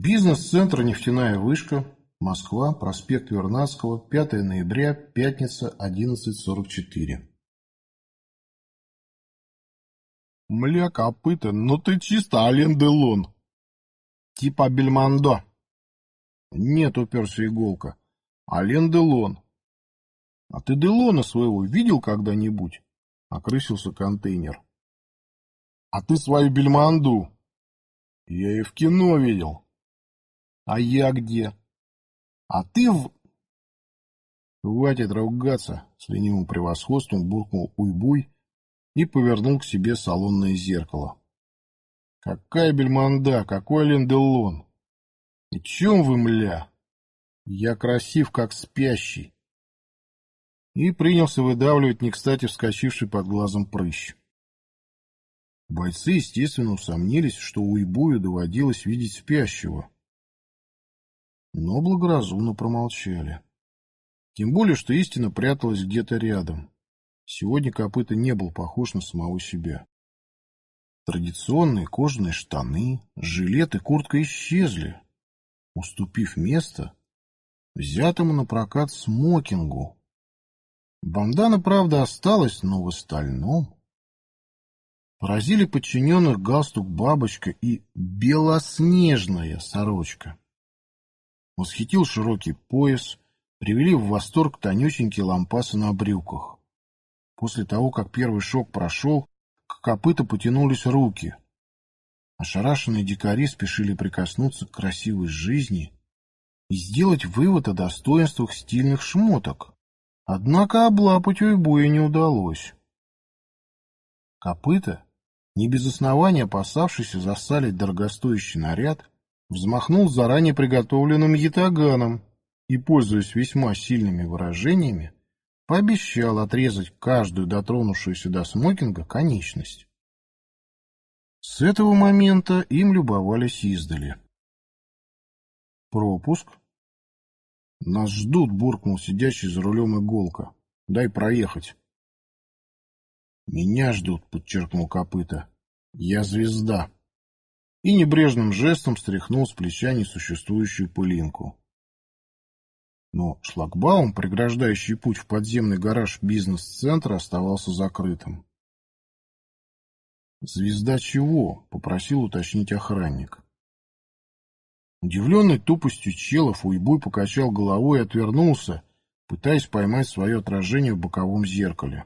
Бизнес-центр «Нефтяная вышка», Москва, проспект Вернадского, 5 ноября, пятница, 11.44. Мля, копыта, ну ты чисто Ален Делон. Типа Бельмондо. Нет, уперся иголка. Ален Делон. А ты Делона своего видел когда-нибудь? Окрысился контейнер. А ты свою Бельмонду? Я и в кино видел. А я где? А ты в... Хватит ругаться, с ленивым превосходством буркнул Уйбуй и повернул к себе салонное зеркало. Какая бельмонда, какой ленделон! И чем вы, мля? Я красив, как спящий. И принялся выдавливать не кстати вскочивший под глазом прыщ. Бойцы, естественно, усомнились, что Уйбую доводилось видеть спящего но благоразумно промолчали. Тем более, что истина пряталась где-то рядом. Сегодня копыта не был похож на самого себя. Традиционные кожаные штаны, жилет и куртка исчезли, уступив место взятому на прокат смокингу. Бандана, правда, осталась, но в остальном... Поразили подчиненных галстук бабочка и белоснежная сорочка. Восхитил широкий пояс, привели в восторг тонюсенькие лампасы на брюках. После того, как первый шок прошел, к копыту потянулись руки. Ошарашенные дикари спешили прикоснуться к красивой жизни и сделать вывод о достоинствах стильных шмоток. Однако облапать уйбуя не удалось. Копыта, не без основания опасавшийся засалить дорогостоящий наряд, взмахнул заранее приготовленным ятаганом и, пользуясь весьма сильными выражениями, пообещал отрезать каждую дотронувшуюся до смокинга конечность. С этого момента им любовались издали. «Пропуск?» «Нас ждут», — буркнул сидящий за рулем иголка. «Дай проехать». «Меня ждут», — подчеркнул копыта. «Я звезда» и небрежным жестом стряхнул с плеча несуществующую пылинку. Но шлагбаум, преграждающий путь в подземный гараж бизнес-центра, оставался закрытым. «Звезда чего?» — попросил уточнить охранник. Удивленный тупостью челов, Уйбуй покачал головой и отвернулся, пытаясь поймать свое отражение в боковом зеркале.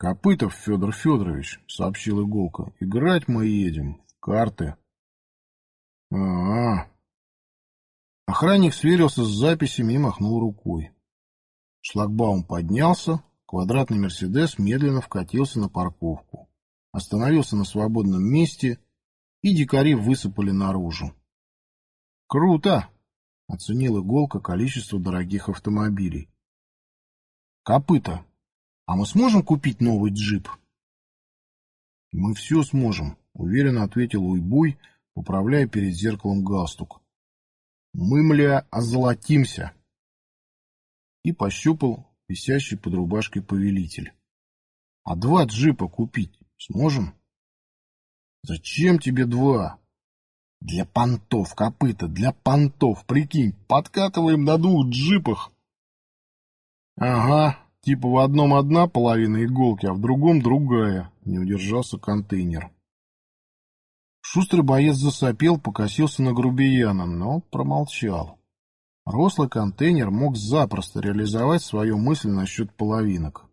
«Копытов Федор Федорович», — сообщил Иголка, — «играть мы едем. В карты». «А-а-а». Охранник сверился с записями и махнул рукой. Шлагбаум поднялся, квадратный «Мерседес» медленно вкатился на парковку, остановился на свободном месте, и дикари высыпали наружу. «Круто!» — оценил Иголка количество дорогих автомобилей. «Копыта!» А мы сможем купить новый джип? Мы все сможем, уверенно ответил Уйбуй, управляя перед зеркалом галстук. Мы, мля, озолотимся. И пощупал висящий под рубашкой повелитель. А два джипа купить сможем? Зачем тебе два? Для понтов, копыта, для понтов, прикинь, подкатываем на двух джипах. Ага, Типа в одном одна половина иголки, а в другом другая. Не удержался контейнер. Шустрый боец засопел, покосился на грубияна, но промолчал. Рослый контейнер мог запросто реализовать свою мысль насчет половинок.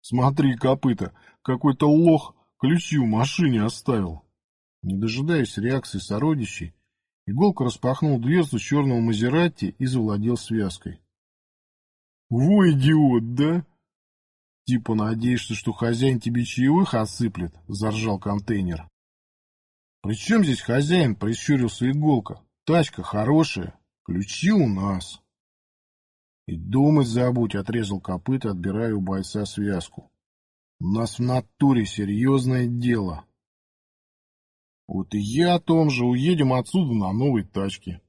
«Смотри, копыта, какой-то лох ключи в машине оставил!» Не дожидаясь реакции сородичей, Иголка распахнул дверцу черного Мазератти и завладел связкой. Во идиот, да? Типа надеешься, что хозяин тебе чаевых осыплет, заржал контейнер. При чем здесь хозяин, прищурился иголка. Тачка хорошая, ключи у нас. И думать забудь, отрезал копыта, отбирая у бойца связку. У нас в натуре серьезное дело. Вот и я о том же, уедем отсюда на новой тачке.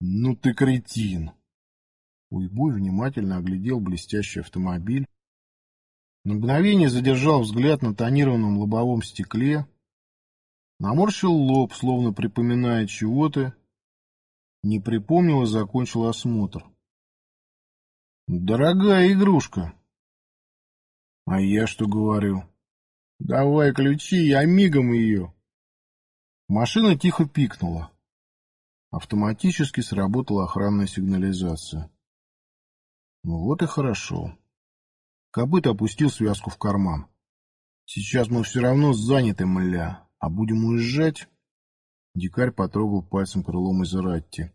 Ну ты кретин. Уйбуй внимательно оглядел блестящий автомобиль, на мгновение задержал взгляд на тонированном лобовом стекле, наморщил лоб, словно припоминая чего-то, не припомнил и закончил осмотр. «Дорогая игрушка!» «А я что говорю?» «Давай ключи, я мигом ее!» Машина тихо пикнула. Автоматически сработала охранная сигнализация. Ну вот и хорошо. Копыт опустил связку в карман. Сейчас мы все равно заняты, мля. А будем уезжать? Дикарь потрогал пальцем крыло Мазератти.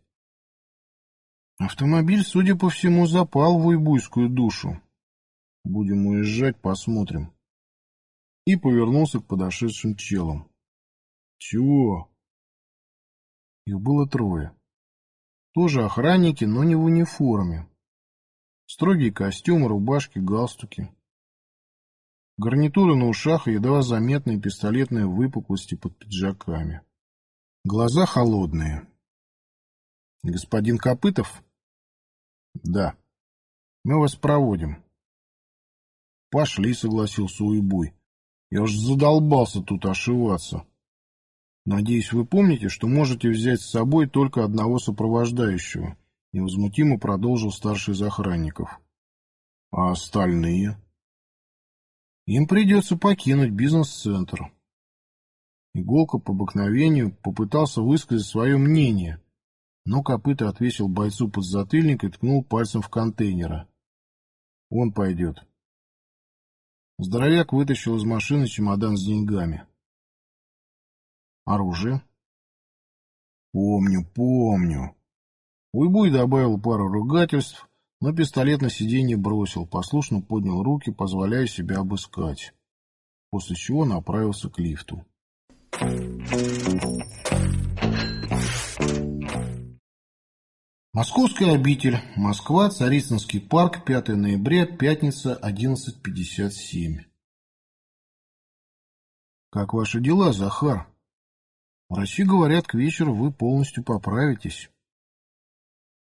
Автомобиль, судя по всему, запал в уйбуйскую душу. Будем уезжать, посмотрим. И повернулся к подошедшим челам. Чего? Их было трое. Тоже охранники, но не в униформе. Строгие костюмы, рубашки, галстуки. Гарнитуры на ушах и едва заметные пистолетные выпуклости под пиджаками. Глаза холодные. Господин Копытов? Да. Мы вас проводим. Пошли, согласился Уйбуй. Я уж задолбался тут ошиваться. Надеюсь, вы помните, что можете взять с собой только одного сопровождающего, невозмутимо продолжил старший из охранников. А остальные? Им придется покинуть бизнес-центр. Иголка по обыкновению попытался высказать свое мнение, но копыта отвесил бойцу под затыльник и ткнул пальцем в контейнера. Он пойдет. Здоровяк вытащил из машины чемодан с деньгами. Оружие? Помню, помню. Уйбуй добавил пару ругательств, но пистолет на сиденье бросил, послушно поднял руки, позволяя себя обыскать, после чего направился к лифту. Московская обитель. Москва. Царицынский парк. 5 ноября. Пятница. 11.57. Как ваши дела, Захар? Врачи говорят, к вечеру вы полностью поправитесь.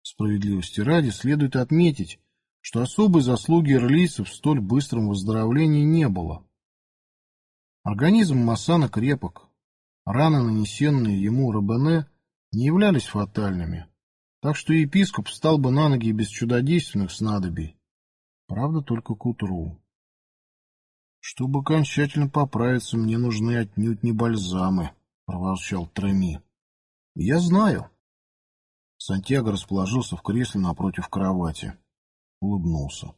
Справедливости ради следует отметить, что особой заслуги ирлийцев в столь быстром выздоровлении не было. Организм Массана крепок. Раны, нанесенные ему Робене, не являлись фатальными, так что епископ встал бы на ноги без чудодейственных снадобий. Правда, только к утру. Чтобы окончательно поправиться, мне нужны отнюдь не бальзамы проворчал Треми. Я знаю. Сантьяго расположился в кресле напротив кровати. Улыбнулся.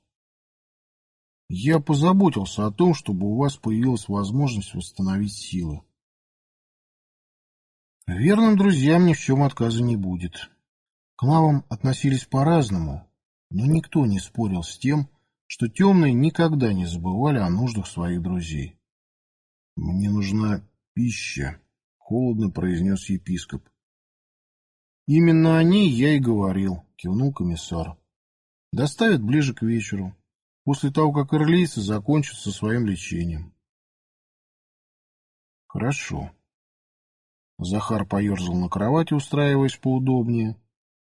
Я позаботился о том, чтобы у вас появилась возможность восстановить силы. Верным друзьям ни в чем отказа не будет. К мавам относились по-разному, но никто не спорил с тем, что темные никогда не забывали о нуждах своих друзей. Мне нужна пища, холодно произнес епископ. Именно о ней я и говорил, кивнул комиссар. Доставят ближе к вечеру, после того, как ирлийцы закончат со своим лечением. Хорошо. Захар поерзал на кровати, устраиваясь поудобнее,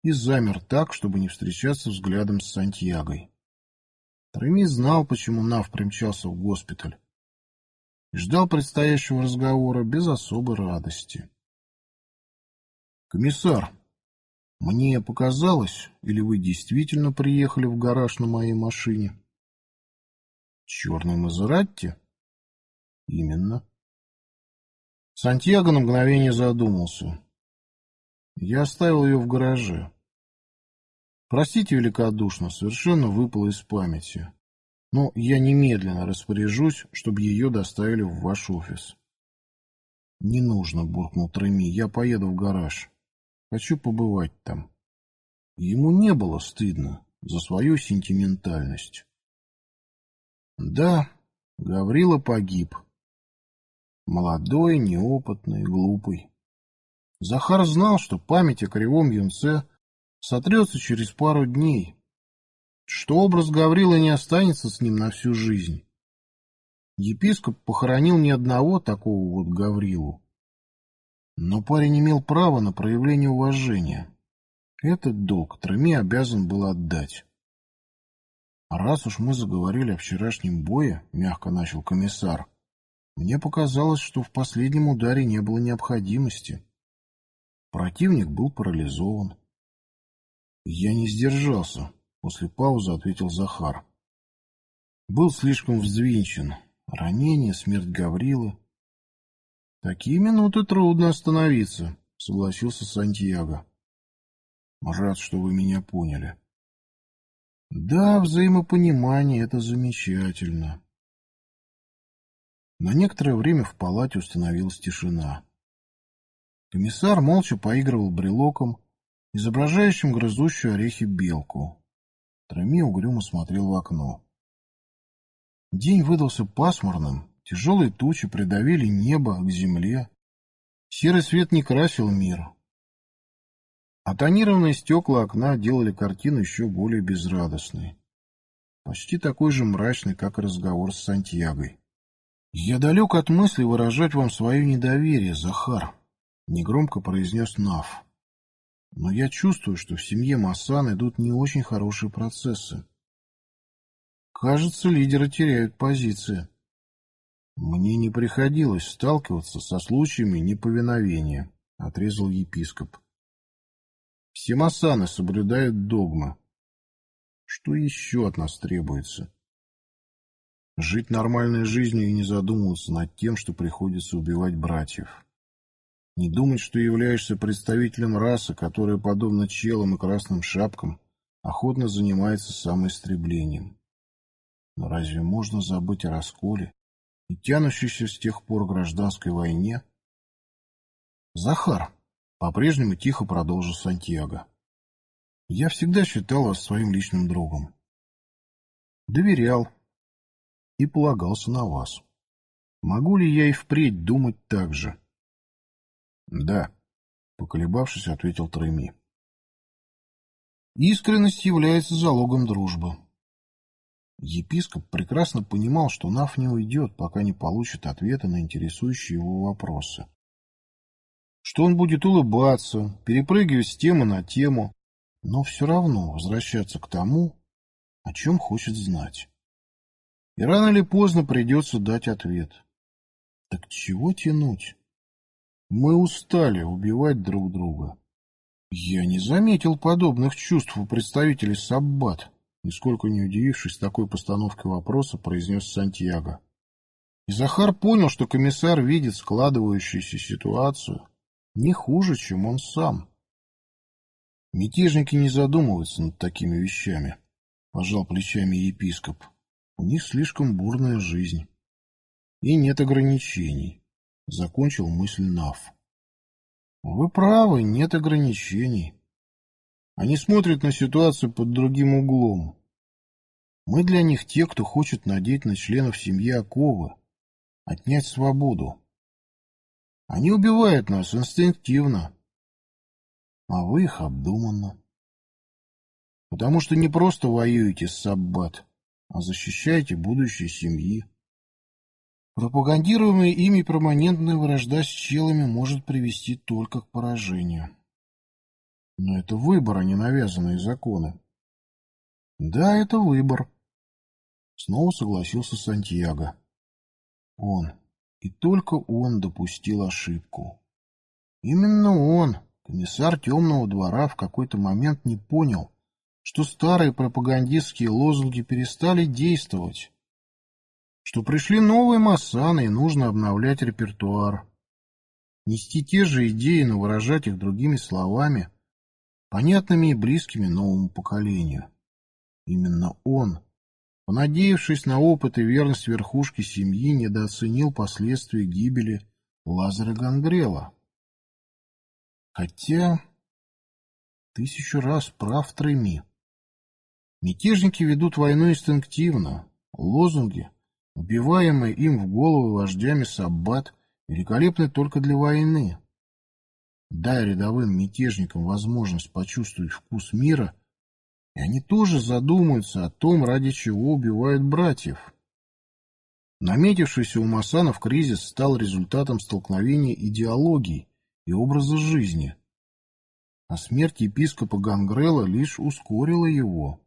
и замер так, чтобы не встречаться взглядом с Сантьягой. Треми знал, почему Нав примчался в госпиталь ждал предстоящего разговора без особой радости. «Комиссар, мне показалось, или вы действительно приехали в гараж на моей машине?» «Черный Мазератти?» «Именно». Сантьяго на мгновение задумался. «Я оставил ее в гараже. Простите великодушно, совершенно выпало из памяти. Но я немедленно распоряжусь, чтобы ее доставили в ваш офис. Не нужно, буркнул Треми, я поеду в гараж. Хочу побывать там. Ему не было стыдно за свою сентиментальность. Да, Гаврила погиб. Молодой, неопытный, глупый. Захар знал, что память о кривом юнце сотрется через пару дней, что образ Гаврила не останется с ним на всю жизнь. Епископ похоронил ни одного такого вот Гаврилу. Но парень имел право на проявление уважения. Этот долг Треми обязан был отдать. «А раз уж мы заговорили о вчерашнем бое, — мягко начал комиссар, Мне показалось, что в последнем ударе не было необходимости. Противник был парализован. Я не сдержался. После паузы ответил Захар. Был слишком взвинчен. Ранение, смерть Гаврилы. Такие минуты трудно остановиться, согласился Сантьяго. Рад, что вы меня поняли. Да, взаимопонимание — это замечательно. На некоторое время в палате установилась тишина. Комиссар молча поигрывал брелоком, изображающим грызущую орехи белку. Трами угрюмо смотрел в окно. День выдался пасмурным, тяжелые тучи придавили небо к земле. Серый свет не красил мир. А тонированные стекла окна делали картину еще более безрадостной. Почти такой же мрачный, как разговор с Сантьягой. «Я далек от мысли выражать вам свое недоверие, Захар», — негромко произнес Нав. «Но я чувствую, что в семье Масан идут не очень хорошие процессы. Кажется, лидеры теряют позиции. Мне не приходилось сталкиваться со случаями неповиновения», — отрезал епископ. «Все Масаны соблюдают догмы. Что еще от нас требуется?» Жить нормальной жизнью и не задумываться над тем, что приходится убивать братьев. Не думать, что являешься представителем расы, которая, подобно челам и красным шапкам, охотно занимается самоистреблением. Но разве можно забыть о расколе и тянущейся с тех пор гражданской войне? Захар, по-прежнему тихо продолжил Сантьяго. Я всегда считал вас своим личным другом. Доверял, и полагался на вас. Могу ли я и впредь думать так же? — Да, — поколебавшись, ответил Треми. Искренность является залогом дружбы. Епископ прекрасно понимал, что Нав не уйдет, пока не получит ответа на интересующие его вопросы. Что он будет улыбаться, перепрыгивать с темы на тему, но все равно возвращаться к тому, о чем хочет знать. И рано или поздно придется дать ответ. Так чего тянуть? Мы устали убивать друг друга. Я не заметил подобных чувств у представителей Саббат, нисколько не удивившись такой постановке вопроса, произнес Сантьяго. И Захар понял, что комиссар видит складывающуюся ситуацию не хуже, чем он сам. Мятежники не задумываются над такими вещами, пожал плечами епископ. У них слишком бурная жизнь. И нет ограничений. Закончил мысль Нав. Вы правы, нет ограничений. Они смотрят на ситуацию под другим углом. Мы для них те, кто хочет надеть на членов семьи оковы, отнять свободу. Они убивают нас инстинктивно, а вы их обдуманно. Потому что не просто воюете с Саббат, а защищаете будущее семьи. Пропагандируемая ими перманентная вражда с челами может привести только к поражению. Но это выбор, а не навязанные законы. Да, это выбор. Снова согласился Сантьяго. Он, и только он допустил ошибку. Именно он, комиссар темного двора, в какой-то момент не понял, что старые пропагандистские лозунги перестали действовать, что пришли новые массаны и нужно обновлять репертуар, нести те же идеи, но выражать их другими словами, понятными и близкими новому поколению. Именно он, понадеявшись на опыт и верность верхушки семьи, недооценил последствия гибели Лазаря Гангрела. Хотя тысячу раз прав Треми. Мятежники ведут войну инстинктивно. Лозунги, убиваемые им в голову вождями Саббат, великолепны только для войны. Дай рядовым мятежникам возможность почувствовать вкус мира, и они тоже задумаются о том, ради чего убивают братьев. Наметившийся у Масанов кризис стал результатом столкновения идеологий и образа жизни, а смерть епископа Гангрела лишь ускорила его.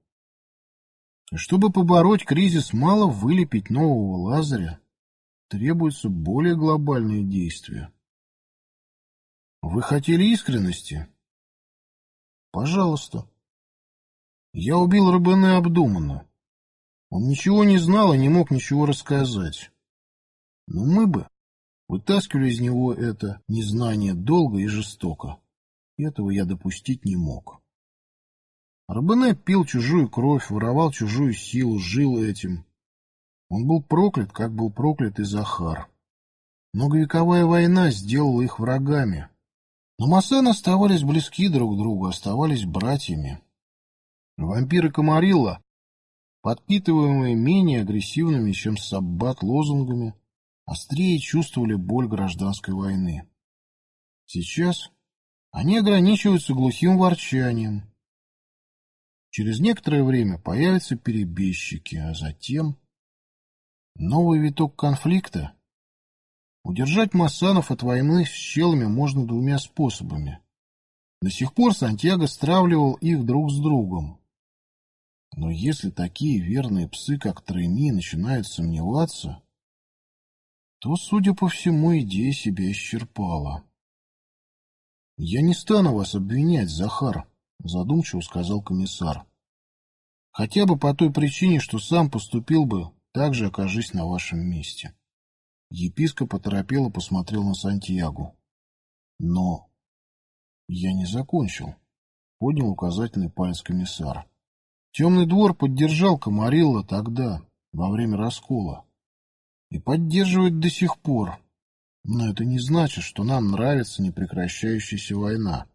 Чтобы побороть кризис, мало вылепить нового Лазаря. требуются более глобальные действия. Вы хотели искренности? Пожалуйста. Я убил Рабене обдуманно. Он ничего не знал и не мог ничего рассказать. Но мы бы вытаскивали из него это незнание долго и жестоко. Этого я допустить не мог. Рабене пил чужую кровь, воровал чужую силу, жил этим. Он был проклят, как был проклят и Захар. Многовековая война сделала их врагами. Но Массен оставались близки друг к другу, оставались братьями. Вампиры Камарилла, подпитываемые менее агрессивными, чем Саббат лозунгами, острее чувствовали боль гражданской войны. Сейчас они ограничиваются глухим ворчанием. Через некоторое время появятся перебежчики, а затем новый виток конфликта. Удержать массанов от войны с челами можно двумя способами. До сих пор Сантьяго стравливал их друг с другом. Но если такие верные псы, как Тройни, начинают сомневаться, то, судя по всему, идея себя исчерпала. — Я не стану вас обвинять, Захар, — задумчиво сказал комиссар. — Хотя бы по той причине, что сам поступил бы, так же окажись на вашем месте. Епископ оторопело посмотрел на Сантьягу. — Но... Я не закончил, — поднял указательный палец комиссар. Темный двор поддержал Камарилла тогда, во время раскола. И поддерживает до сих пор. Но это не значит, что нам нравится непрекращающаяся война.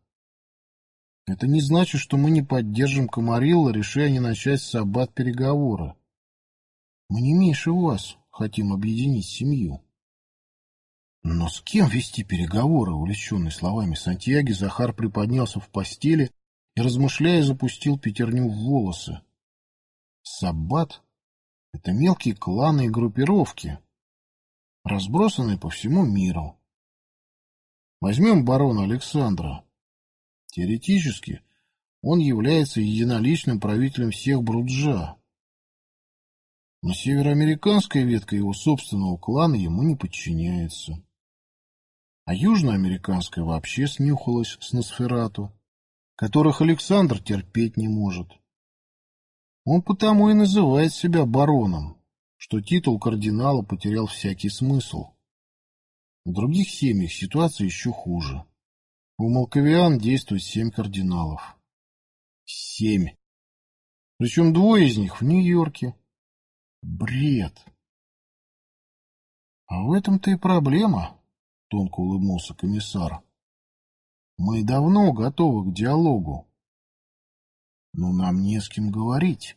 Это не значит, что мы не поддержим Камарилла, решая не начать с Аббат переговоры. Мы не меньше вас хотим объединить семью. Но с кем вести переговоры, увлеченный словами Сантьяги, Захар приподнялся в постели и, размышляя, запустил пятерню в волосы. Саббат — это мелкие кланы и группировки, разбросанные по всему миру. Возьмем барона Александра. Теоретически он является единоличным правителем всех Бруджа. Но североамериканская ветка его собственного клана ему не подчиняется. А южноамериканская вообще снюхалась с Носферату, которых Александр терпеть не может. Он потому и называет себя бароном, что титул кардинала потерял всякий смысл. В других семьях ситуация еще хуже. У Малковиан действует семь кардиналов. Семь. Причем двое из них в Нью-Йорке. Бред. А в этом-то и проблема, тонко улыбнулся комиссар. Мы давно готовы к диалогу. Но нам не с кем говорить.